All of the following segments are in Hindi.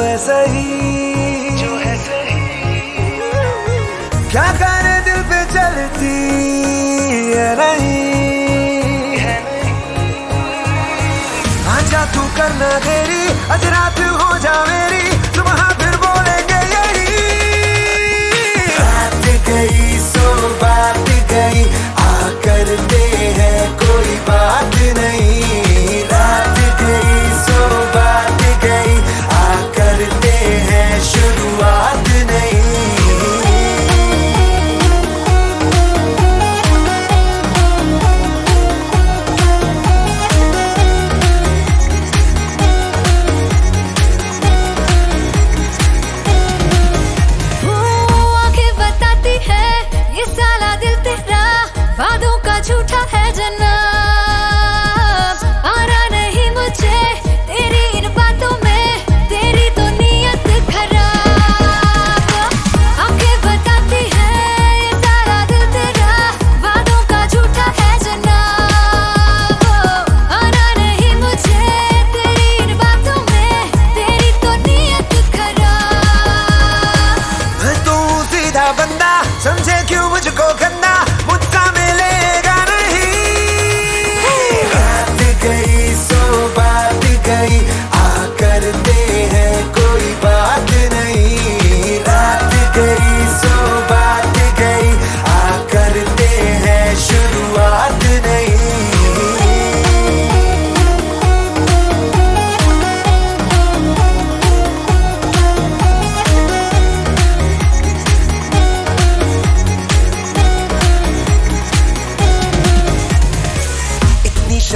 है। सही जो है। सही क्या करे दिल पे चलती है नहीं। आजा तू करना देरी आज रात हो जावे।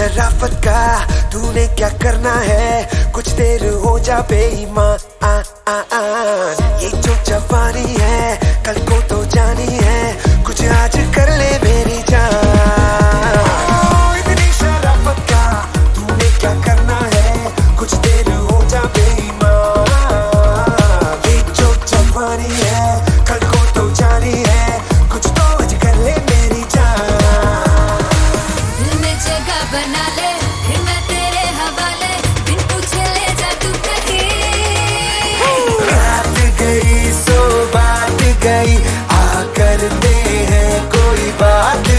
शराफत का तूने क्या करना है? कुछ देर हो जा बेईमान। ये जो जवानी है करते हैं कोई बात